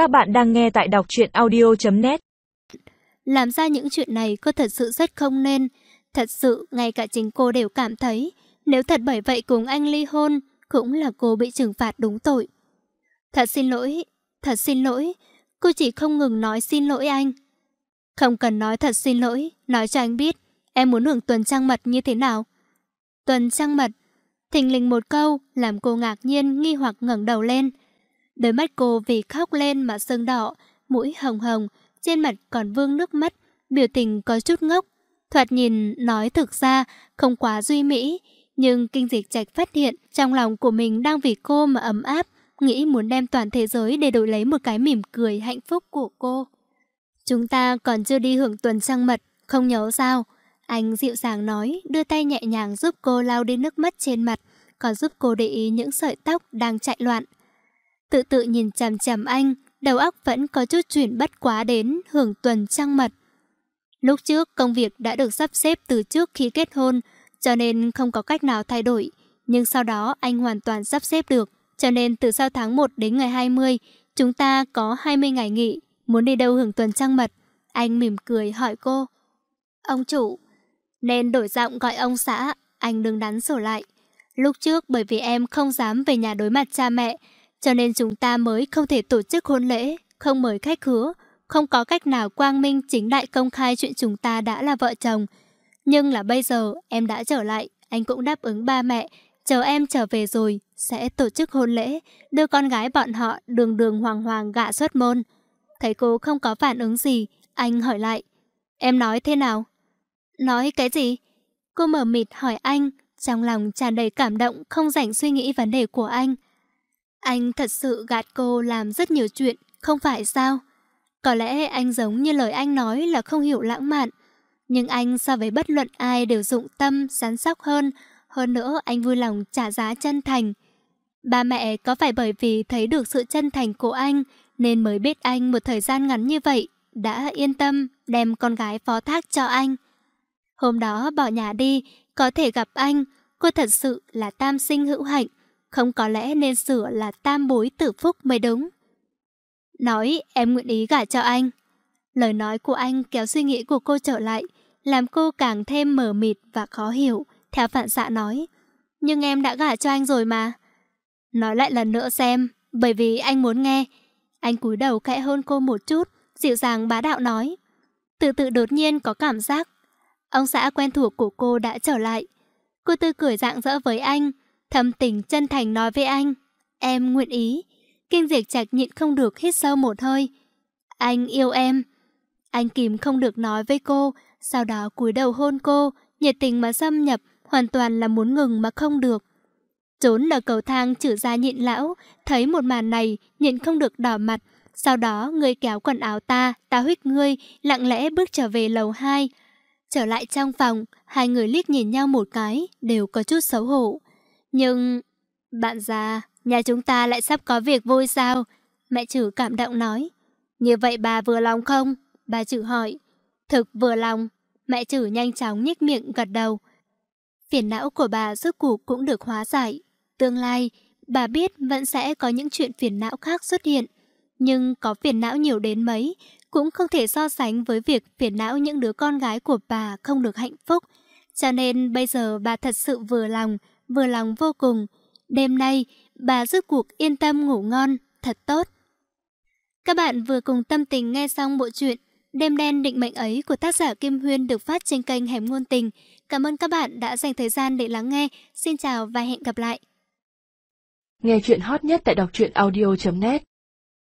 Các bạn đang nghe tại đọc truyện audio.net Làm ra những chuyện này cô thật sự rất không nên. Thật sự, ngay cả chính cô đều cảm thấy, nếu thật bởi vậy cùng anh ly hôn, cũng là cô bị trừng phạt đúng tội. Thật xin lỗi, thật xin lỗi, cô chỉ không ngừng nói xin lỗi anh. Không cần nói thật xin lỗi, nói cho anh biết, em muốn hưởng tuần trăng mật như thế nào. Tuần trăng mật, thình lình một câu, làm cô ngạc nhiên, nghi hoặc ngẩng đầu lên. Đôi mắt cô vì khóc lên mà sưng đỏ, mũi hồng hồng, trên mặt còn vương nước mắt, biểu tình có chút ngốc. Thoạt nhìn nói thực ra không quá duy mỹ, nhưng kinh dịch trạch phát hiện trong lòng của mình đang vì cô mà ấm áp, nghĩ muốn đem toàn thế giới để đổi lấy một cái mỉm cười hạnh phúc của cô. Chúng ta còn chưa đi hưởng tuần trăng mật, không nhớ sao? Anh dịu dàng nói, đưa tay nhẹ nhàng giúp cô lau đi nước mắt trên mặt, còn giúp cô để ý những sợi tóc đang chạy loạn. Tự tự nhìn chằm chằm anh, đầu óc vẫn có chút chuyển bất quá đến hưởng tuần trăng mật. Lúc trước công việc đã được sắp xếp từ trước khi kết hôn, cho nên không có cách nào thay đổi. Nhưng sau đó anh hoàn toàn sắp xếp được, cho nên từ sau tháng 1 đến ngày 20, chúng ta có 20 ngày nghỉ, muốn đi đâu hưởng tuần trăng mật. Anh mỉm cười hỏi cô. Ông chủ, nên đổi giọng gọi ông xã, anh đừng đắn sổ lại. Lúc trước bởi vì em không dám về nhà đối mặt cha mẹ, cho nên chúng ta mới không thể tổ chức hôn lễ, không mời khách hứa, không có cách nào quang minh chính đại công khai chuyện chúng ta đã là vợ chồng. Nhưng là bây giờ em đã trở lại, anh cũng đáp ứng ba mẹ, chờ em trở về rồi, sẽ tổ chức hôn lễ, đưa con gái bọn họ đường đường hoàng hoàng gạ xuất môn. Thấy cô không có phản ứng gì, anh hỏi lại. Em nói thế nào? Nói cái gì? Cô mở mịt hỏi anh, trong lòng tràn đầy cảm động, không rảnh suy nghĩ vấn đề của anh. Anh thật sự gạt cô làm rất nhiều chuyện, không phải sao? Có lẽ anh giống như lời anh nói là không hiểu lãng mạn. Nhưng anh so với bất luận ai đều dụng tâm, sán sóc hơn. Hơn nữa anh vui lòng trả giá chân thành. Ba mẹ có phải bởi vì thấy được sự chân thành của anh nên mới biết anh một thời gian ngắn như vậy, đã yên tâm đem con gái phó thác cho anh. Hôm đó bỏ nhà đi, có thể gặp anh, cô thật sự là tam sinh hữu hạnh. Không có lẽ nên sửa là tam bối tử phúc mới đúng. Nói em nguyện ý gả cho anh. Lời nói của anh kéo suy nghĩ của cô trở lại, làm cô càng thêm mờ mịt và khó hiểu, theo phản xạ nói. Nhưng em đã gả cho anh rồi mà. Nói lại lần nữa xem, bởi vì anh muốn nghe. Anh cúi đầu khẽ hôn cô một chút, dịu dàng bá đạo nói. Tự tự đột nhiên có cảm giác. Ông xã quen thuộc của cô đã trở lại. Cô tươi cười dạng dỡ với anh, thâm tình chân thành nói với anh. Em nguyện ý. Kinh diệt trạch nhịn không được hít sâu một hơi. Anh yêu em. Anh kìm không được nói với cô, sau đó cúi đầu hôn cô, nhiệt tình mà xâm nhập, hoàn toàn là muốn ngừng mà không được. Trốn ở cầu thang chữ ra nhịn lão, thấy một màn này, nhịn không được đỏ mặt. Sau đó, người kéo quần áo ta, ta huyết ngươi, lặng lẽ bước trở về lầu 2. Trở lại trong phòng, hai người liếc nhìn nhau một cái, đều có chút xấu hổ. Nhưng... Bạn già, nhà chúng ta lại sắp có việc vui sao? Mẹ chử cảm động nói. Như vậy bà vừa lòng không? Bà chử hỏi. Thực vừa lòng. Mẹ chử nhanh chóng nhếch miệng gật đầu. Phiền não của bà rốt cuộc cũng được hóa giải. Tương lai, bà biết vẫn sẽ có những chuyện phiền não khác xuất hiện. Nhưng có phiền não nhiều đến mấy, cũng không thể so sánh với việc phiền não những đứa con gái của bà không được hạnh phúc. Cho nên bây giờ bà thật sự vừa lòng, vừa lòng vô cùng. Đêm nay, bà rước cuộc yên tâm ngủ ngon, thật tốt. Các bạn vừa cùng tâm tình nghe xong bộ truyện Đêm đen định mệnh ấy của tác giả Kim Huyên được phát trên kênh Hẻm Ngôn Tình. Cảm ơn các bạn đã dành thời gian để lắng nghe. Xin chào và hẹn gặp lại. Nghe chuyện hot nhất tại đọc truyện audio.net